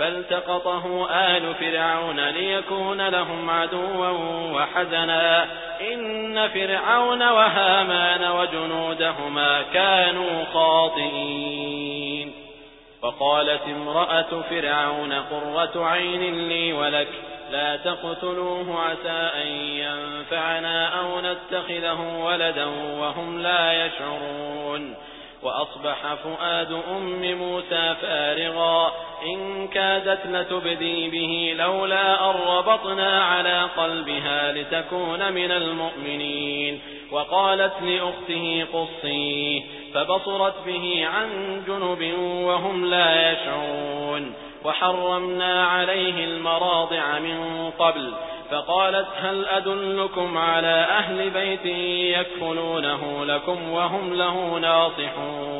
فالتقطه آل فرعون ليكون لهم عدوا وحزنا. إن فرعون وهامان وجنودهما كانوا خاطئين. فقالت امرأة فرعون قرة عين لي ولك لا تقتلوه عسى أن ينفعنا أو نتخذه ولدا وهم لا يشعرون. وأصبح فؤاد أم موسى فارغا إن كادت لتبدي به لولا أن ربطنا على قلبها لتكون من المؤمنين. وقالت لأخته قصيه فبصرت به عن جنب وهم لا يشعرون. وحرمنا عليه المراضع من قبل فقالت هل أدلكم على أهل بيت يكفلونه لكم وهم له ناصحون.